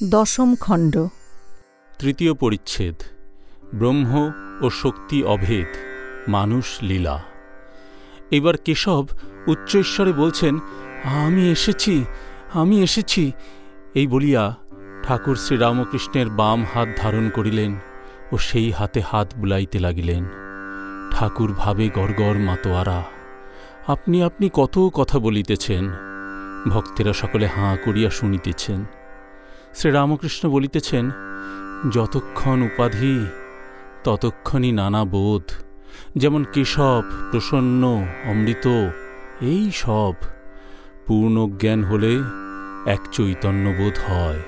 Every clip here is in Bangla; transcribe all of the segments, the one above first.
দশম খণ্ড। তৃতীয় পরিচ্ছেদ। ব্রহ্ম ও শক্তি অভেদ, মানুষ লীলা। এবার কেশব উচ্চৈশ্বরে বলছেন, আমি এসেছি আমি এসেছি। এই বলিয়া ঠাকুর শ্রীরামকৃষ্ণের বাম হাত ধারণ করিলেন ও সেই হাতে হাত বুলাইতে লাগিলেন। ঠাকুর ভাবে গড়গড় মাতোয়ারা, আপনি আপনি কত কথা বলিতেছেন? ভক্তেরা সকলে হাঁ করিয়া শুনিতেছেন। শ্রীরামকৃষ্ণ বলিতেছেন, যতক্ষণ উপাধি, ততক্ষণই নানা বোধ। যেমন কেশব, প্রসন্ন, অমৃত, এই সব পূর্ণজ্ঞান হলে এক চৈতন্যবোধ হয়।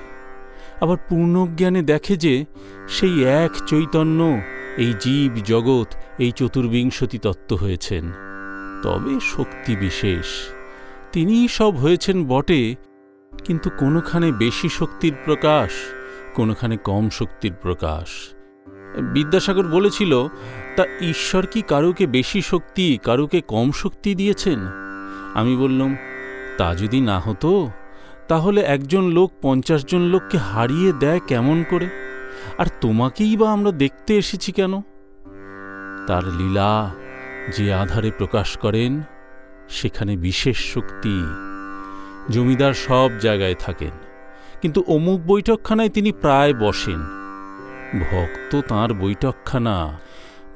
আবার পূর্ণজ্ঞানে দেখে যে সেই এক চৈতন্য এই জীব জগৎ, এই চতুর্বিংশতি তত্ত্ব হয়েছেন। তবে শক্তি বিশেষ। তিনিই সব হয়েছেন বটে কিন্তু কোনোখানে বেশি শক্তির প্রকাশ, কোনোখানে কম শক্তির প্রকাশ। বিদ্যাসাগর বলেছিল, তা ঈশ্বর কি কারুকে বেশি শক্তি, কারুকে কম শক্তি দিয়েছেন? আমি বললাম, তা যদি না হতো, তাহলে একজন লোক পঞ্চাশ জন লোককে হারিয়ে দেয় কেমন করে? আর তোমাকেই বা আমরা দেখতে এসেছি কেন? তার লীলা যে আধারে প্রকাশ করেন, সেখানে বিশেষ শক্তি জমিদার সব জায়গায় থাকেন। কিন্তু অমুক বৈঠকখানায় তিনি প্রায় বসেন। ভক্ত তাঁর বৈঠকখানা।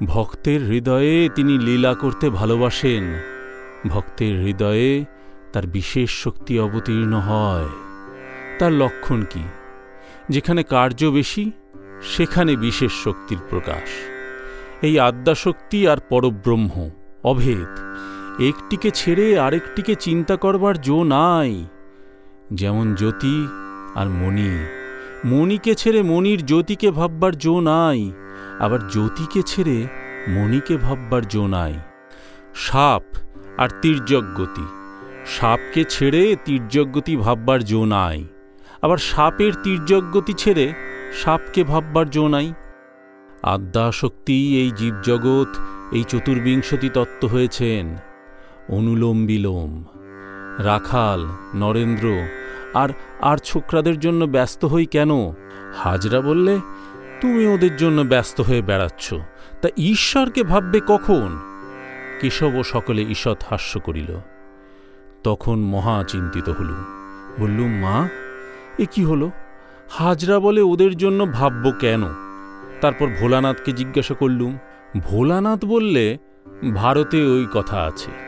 ভক্তের হৃদয়ে তিনি লীলা করতে ভালোবাসেন। ভক্তের হৃদয়ে তার বিশেষ শক্তি অবতীর্ণ হয়। তার লক্ষণ কি? যেখানে কার্য বেশি, সেখানে বিশেষ শক্তির প্রকাশ। এই আদ্যাশক্তি আর পরব্রহ্ম, অভেদ একটিকে ছেড়ে আরেকটিকে চিন্তা করবার জো নাই। যেমন জ্যোতি আর মণি। মণিকে ছেড়ে মণির জ্যোতিকে ভাববার জো নাই, আবার জ্যোতিকে ছেড়ে মণিকে ভাববার জো নাই। সাপ আর তীর্যকগতি সাপকে ছেড়ে তীর্যকগতি ভাববার জো নাই, আবার সাপের তীর্যকগতি ছেড়ে সাপকে ভাববার জো নাই। আদ্যাশক্তি এই জীবজগৎ, এই চতুর্বিংশতি তত্ত্ব হয়েছেন। অনুলোম বিলোম রাখাল, নরেন্দ্র, আর আর ছোকরাদের জন্য ব্যস্ত হই কেন? হাজরা বললে, তুমি ওদের জন্য ব্যস্ত হয়ে বেড়াচ্ছ, তা ঈশ্বরকে ভাববে কখন? কেশব ও সকলে ঈষৎ হাস্য করিল। তখন মহা চিন্তিত হলুম। বললুম, মা, এ কি হলো? হাজরা বলে ওদের জন্য ভাবব কেন? তারপর ভোলানাথকে জিজ্ঞাসা করলুম, ভোলানাথ বললে ভারতে ওই কথা আছে।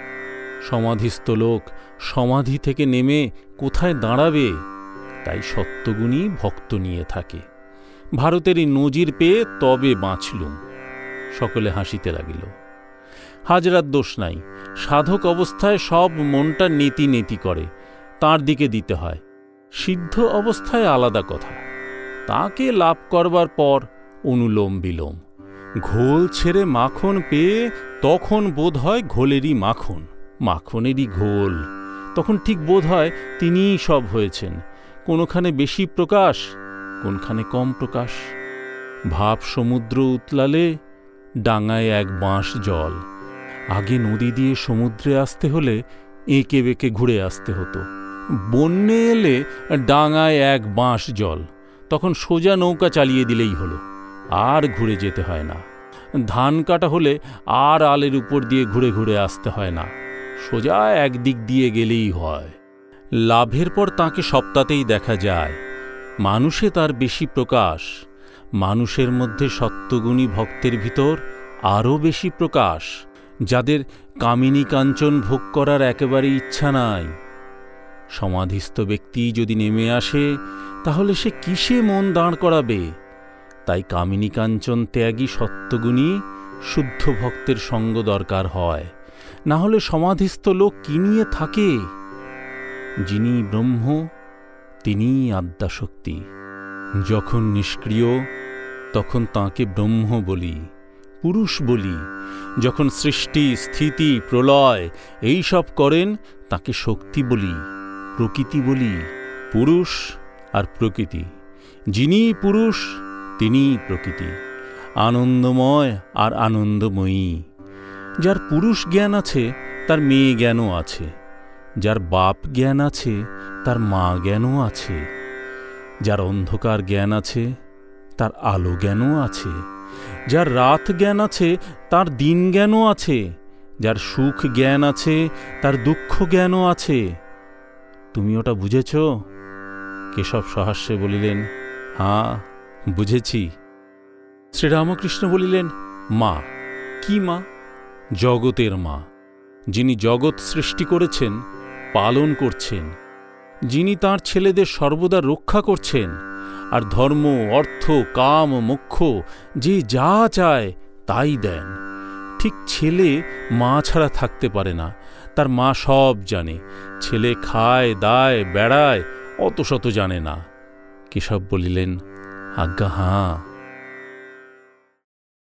সমাধিস্থ লোক সমাধি থেকে নেমে কোথায় দাঁড়াবে? তাই সত্যগুণী ভক্ত নিয়ে থাকে। ভারতের এই নজির পেয়ে তবে বাঁচলুম। সকলে হাসিতে লাগিল। হাজরার দোষ নাই। সাধক অবস্থায় সব মনটা নেতি নেতি করে। তার দিকে দিতে হয়। সিদ্ধ অবস্থায় আলাদা কথা। তাকে লাভ করবার পর অনুলোম বিলোম। ঘোল ছেড়ে মাখন পেয়ে তখন বোধ হয় ঘোলেরই মাখন। মাখনেরই ঘোল। তখন ঠিক বোধ হয় তিনিই সব হয়েছেন। কোনোখানে বেশি প্রকাশ, কোনখানে কম প্রকাশ। ভাব সমুদ্র উতলালে ডাঙায় এক বাঁশ জল। আগে নদী দিয়ে সমুদ্রে আসতে হলে এঁকে বেঁকে ঘুরে আসতে হতো। বন্যে এলে ডাঙায় এক বাঁশ জল। তখন সোজা নৌকা চালিয়ে দিলেই হলো। আর ঘুরে যেতে হয় না। ধান কাটা হলে আর আলের উপর দিয়ে ঘুরে ঘুরে আসতে হয় না। সোজা একদিক দিয়ে গেলেই হয়। লাভের পর তাকে সপ্তাতেই দেখা যায়। মানুষে তার বেশি প্রকাশ। মানুষের মধ্যে সত্যগুণী ভক্তের ভিতর আরও বেশি প্রকাশ, যাদের কামিনী কাঞ্চন ভোগ করার একেবারে ইচ্ছা নাই। সমাধিস্থ ব্যক্তি যদি নেমে আসে, তাহলে সে কিসে মন দাঁড় করাবে? তাই কামিনী কাঞ্চন ত্যাগী সত্যগুণী, শুদ্ধ ভক্তের সঙ্গ দরকার হয়। না হলে সমাধিস্থ লোক কি নিয়ে থাকে? যিনি ব্রহ্ম, তিনিই আদ্যাশক্তি। যখন নিষ্ক্রিয়, তখন তাকে ব্রহ্ম বলি, পুরুষ বলি। যখন সৃষ্টি, স্থিতি, প্রলয়, এই সব করেন, তাকে শক্তি বলি, প্রকৃতি বলি, পুরুষ আর প্রকৃতি। যিনি পুরুষ, তিনিই প্রকৃতি। আনন্দময় আর আনন্দময়ী। যার পুরুষ জ্ঞান আছে, তার মেয়ে জ্ঞানও আছে। যার বাপ জ্ঞান আছে, তার মা জ্ঞানও আছে। যার অন্ধকার জ্ঞান আছে, তার আলো জ্ঞানও আছে। যার রাত জ্ঞান আছে, তার দিন জ্ঞানও আছে। যার সুখ জ্ঞান আছে, তার দুঃখ জ্ঞানও আছে। তুমি ওটা বুঝেছ? কেশব সহাস্যে বলিলেন হাঁ বুঝেছি। শ্রীরামকৃষ্ণ বলিলেন, মা, কি মা? জগতের মা, যিনি জগৎ সৃষ্টি করেছেন, পালন করছেন, যিনি তার ছেলেদের সর্বদা রক্ষা করছেন, আর ধর্ম, অর্থ, কাম, মোক্ষ, যে যা চায় তাই দেন। ঠিক ছেলে মা ছাড়া থাকতে পারে না, তার মা সব জানে, ছেলে খায়, দায়, বেড়ায়, অত শত জানে না। কেশব বলিলেন, আজ্ঞা, হাঁ।